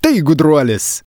štai gudruolis